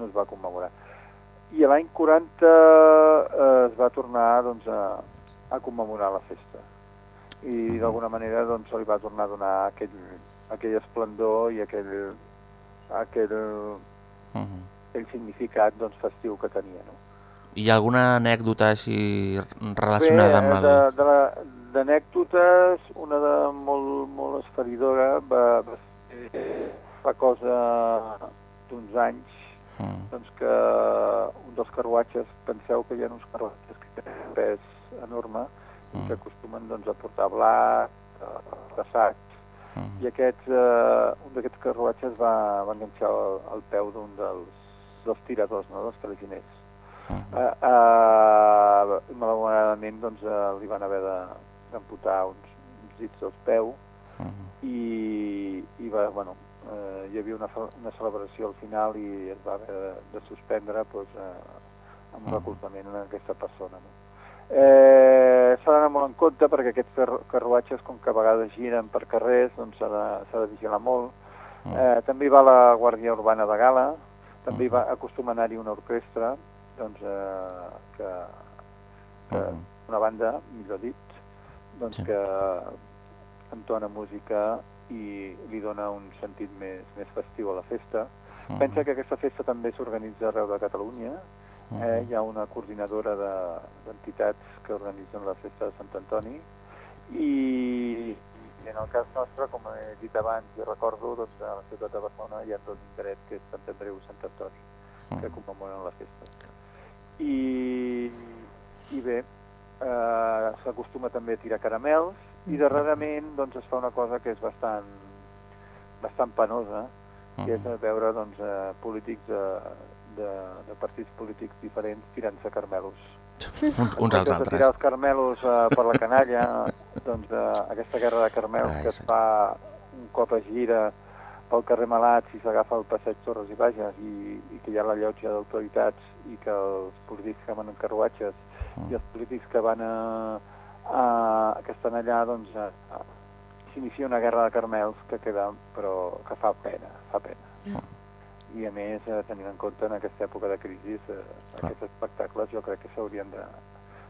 no es va commemorar. I l'any 40 eh, es va tornar doncs, a, a commemorar la festa i d'alguna manera doncs, li va tornar a donar aquell, aquell esplendor i aquell, aquell, aquell significat doncs, festiu que tenia. No? Hi ha alguna anècdota així relacionada amb el... Bé, de, de la- d'anècdotes, una de molt, molt esferidora va, va ser fa cosa d'uns anys Mm. doncs que un dels carruatges, penseu que hi ha uns carruatges que tenen un pes enorme i que acostumen doncs, a portar blat, eh, traçats, i aquests, eh, un d'aquests carruatges va, va enganxar el, el peu d'un dels, dels tiradors, no? dels traginers. Eh, eh, malauradament doncs, eh, li van haver de- d'amputar uns, uns dits dels peus i, i va, bueno, eh, hi havia una, una celebració al final i es va haver de, de suspendre doncs, eh, amb recolzament a aquesta persona. No? Eh, s'ha d'anar molt en compte perquè aquests car- carruatges, com que a vegades giren per carrers, doncs s'ha de, de vigilar molt. Eh, també va la Guàrdia Urbana de Gala, també va acostumar anar-hi una orquestra, doncs, eh, que, que una banda, millor dit, doncs que entona música i li dona un sentit més, més festiu a la festa. Pensa que aquesta festa també s'organitza arreu de Catalunya. Eh, hi ha una coordinadora de- d'entitats que organitzen la festa de Sant Antoni i, i en el cas nostre, com he dit abans i recordo, doncs a la ciutat de Barcelona hi ha dos indrets que és Sant Andreu i Sant Antoni que commemoren la festa. I, i bé, eh, s'acostuma també a tirar caramels i darrerament doncs, es fa una cosa que és bastant, bastant penosa, que és veure doncs, eh, polítics de, de, de partits polítics diferents tirant-se carmelos. Uns, uns als altres. tirar els carmelos eh, per la canalla, [laughs] doncs eh, aquesta guerra de carmels Ai, que es fa un cop es gira pel carrer Malats i s'agafa el passeig Torres i Bages i, i que hi ha la llotja d'autoritats i que els polítics que van en carruatges Mm. I els polítics que van a, a, que estan allà doncs s'inicia una guerra de carmels que queda però que fa pena, fa pena. I a més, eh, tenint en compte en aquesta època de crisi, eh, aquests espectacles jo crec que s'haurien de,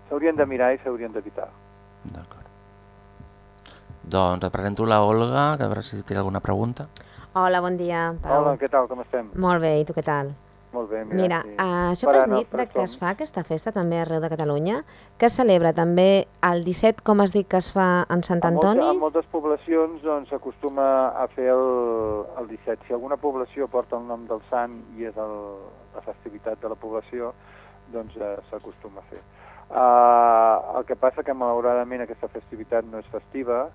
s'haurien de mirar i s'haurien d'evitar. Doncs et presento la Olga, que a veure si té alguna pregunta. Hola, bon dia, Pau. Hola, què tal, com estem? Molt bé, i tu què tal? Molt bé, mira. Mira, sí. uh, això que has dit de que es fa aquesta festa també arreu de Catalunya, que es celebra també el 17, com has dit que es fa en Sant A moltes, Antoni? a moltes poblacions doncs, s'acostuma a fer el, el 17. Si alguna població porta el nom del sant i és el, la festivitat de la població, doncs eh, s'acostuma a fer. Uh, el que passa que malauradament aquesta festivitat no és festiva,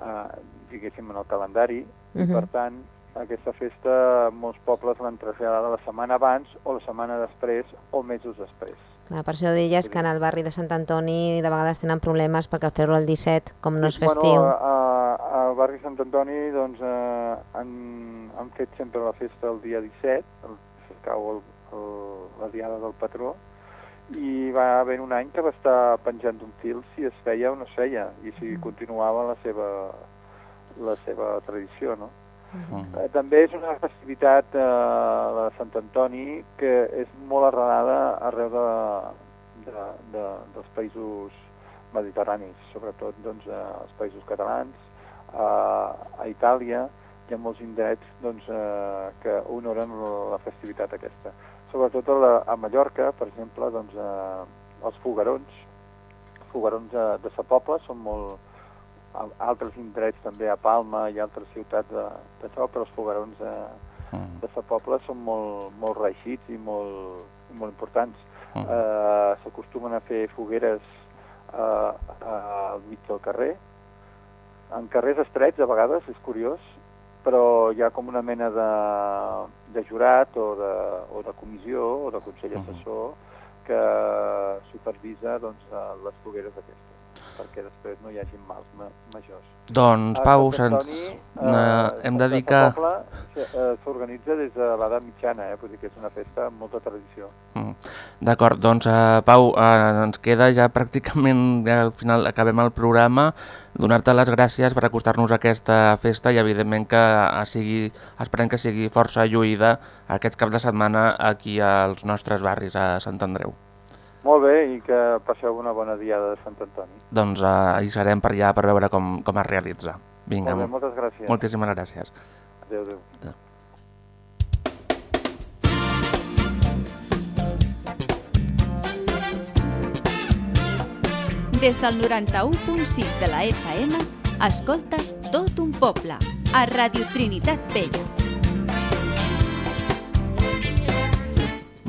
uh, diguéssim, en el calendari, i Mhm. per tant aquesta festa molts pobles l'han traslladat la setmana abans o la setmana després o mesos després. Clar, per això deies que en el barri de Sant Antoni de vegades tenen problemes perquè al fer-ho el 17, com no és festiu... Bueno, a, a, al barri Sant Antoni doncs, eh, han, han fet sempre la festa el dia 17, el, cau el, el, la diada del patró, i va haver un any que va estar penjant d'un fil si es feia o no es feia, i si continuava la seva, la seva tradició, no? Eh, també és una festivitat, eh, de Sant Antoni, que és molt arrelada arreu de, de, de, dels països mediterranis, sobretot doncs, eh, els països catalans, eh, a Itàlia, hi ha molts indrets doncs, eh, que honoren la festivitat aquesta. Sobretot a, la, a Mallorca, per exemple, doncs, eh, els fogarons, fogarons de, de Sa Pobla són molt, altres indrets també a Palma i altres ciutats d'això, però els fogarons de, de Sa Pobla són molt, molt reeixits i molt, i molt importants. Eh, S'acostumen a fer fogueres eh, al mig del carrer, en carrers estrets a vegades, és curiós, però hi ha com una mena de, de jurat o de, o de comissió o de consell assessor que supervisa doncs, eh, les fogueres aquestes perquè després no hi hagi mals ma majors. Doncs, Pau, Sant se'ns... Antoni, eh, hem de dir que... eh, s'organitza des de l'edat mitjana, eh? vull dir que és una festa amb molta tradició. Mm. D'acord, doncs uh, Pau, uh, ens queda ja pràcticament, ja al final acabem el programa, donar-te les gràcies per acostar-nos a aquesta festa i evidentment que uh, sigui, esperem que sigui força lluïda aquest cap de setmana aquí als nostres barris a Sant Andreu. Molt bé, i que passeu una bona diada de Sant Antoni. Doncs uh, hi serem per allà per veure com, com es realitza. Vinga, Molt bé, moltes gràcies. Moltíssimes gràcies. Adéu, adéu. adéu. Des del 91.6 de la FM, escoltes tot un poble, a Radio Trinitat Vella.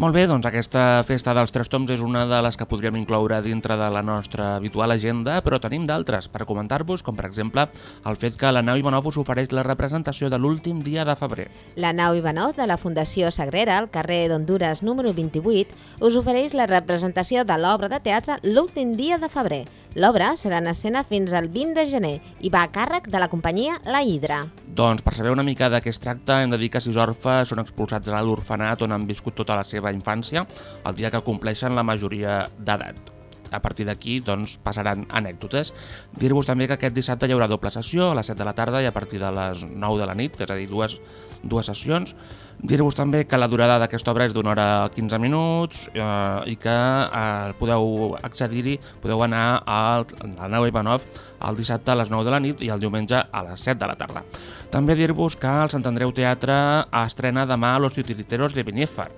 Molt bé, doncs aquesta festa dels Tres Toms és una de les que podríem incloure dintre de la nostra habitual agenda, però tenim d'altres per comentar-vos, com per exemple el fet que la nau Ivanov us ofereix la representació de l'últim dia de febrer. La nau Ivanov de la Fundació Sagrera, al carrer d'Honduras número 28, us ofereix la representació de l'obra de teatre l'últim dia de febrer. L'obra serà en escena fins al 20 de gener i va a càrrec de la companyia La Hidra. Doncs per saber una mica de què es tracta hem de dir que sis orfes són expulsats a l'orfenat on han viscut tota la seva infància el dia que compleixen la majoria d'edat. A partir d'aquí doncs, passaran anècdotes. Dir-vos també que aquest dissabte hi haurà doble sessió a les 7 de la tarda i a partir de les 9 de la nit, és a dir, dues, dues sessions. Dir-vos també que la durada d'aquesta obra és d'una hora 15 minuts eh, i que eh, podeu accedir-hi, podeu anar al, a la nau Ivanov el dissabte a les 9 de la nit i el diumenge a les 7 de la tarda. També dir-vos que el Sant Andreu Teatre estrena demà Los Titiriteros de Benéfar.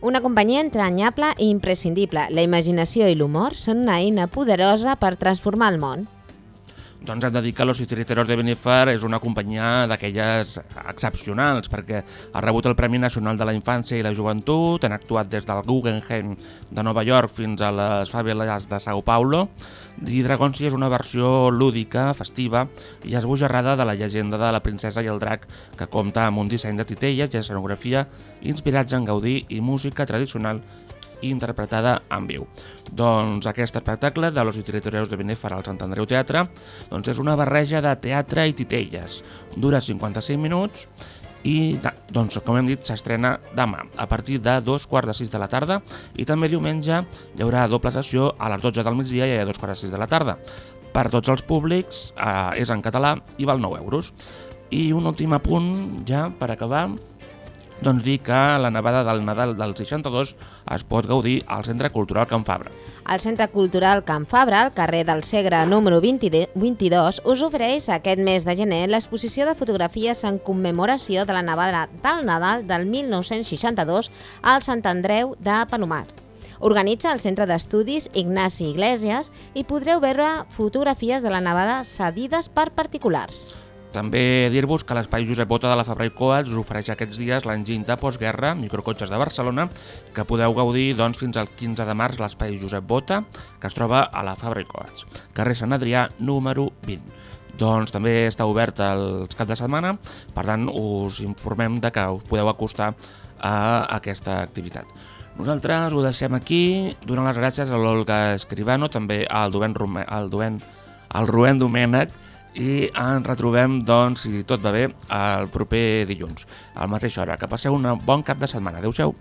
Una companyia entranyable i imprescindible. La imaginació i l'humor són una eina poderosa per transformar el món. Doncs hem de dir que Los Titiriteros de Benifar és una companyia d'aquelles excepcionals perquè ha rebut el Premi Nacional de la Infància i la Joventut, han actuat des del Guggenheim de Nova York fins a les faveles de Sao Paulo i Dragonsi és una versió lúdica, festiva i esbojarrada de la llegenda de la princesa i el drac que compta amb un disseny de titelles i escenografia inspirats en Gaudí i música tradicional interpretada en viu. Doncs aquest espectacle de Los Titiriteros de Benefar al Sant Andreu Teatre doncs és una barreja de teatre i titelles. Dura 55 minuts i doncs, com hem dit s'estrena demà a partir de dos quarts de sis de la tarda i també diumenge hi haurà doble sessió a les 12 del migdia i a dos quarts de sis de la tarda. Per tots els públics eh, és en català i val 9 euros. I un últim apunt ja per acabar doncs dir que la nevada del Nadal del 62 es pot gaudir al Centre Cultural Can Fabra. El Centre Cultural Can Fabra, al carrer del Segre número 20 22, us ofereix aquest mes de gener l'exposició de fotografies en commemoració de la nevada del Nadal del 1962 al Sant Andreu de Palomar. Organitza el Centre d'Estudis Ignasi Iglesias i podreu veure fotografies de la nevada cedides per particulars. També dir-vos que l'Espai Josep Bota de la Fabra i Coats us ofereix aquests dies l'enginy de postguerra Microcotxes de Barcelona, que podeu gaudir doncs, fins al 15 de març l'Espai Josep Bota, que es troba a la Fabra i Coats, carrer Sant Adrià número 20. Doncs també està obert els cap de setmana, per tant us informem de que us podeu acostar a aquesta activitat. Nosaltres ho deixem aquí, donant les gràcies a l'Olga Escribano, també al Duen, Rome, al Duen, al Ruen Domènech, i ens retrobem, doncs, si tot va bé, el proper dilluns, a la mateixa hora. Que passeu un bon cap de setmana. Adéu-siau.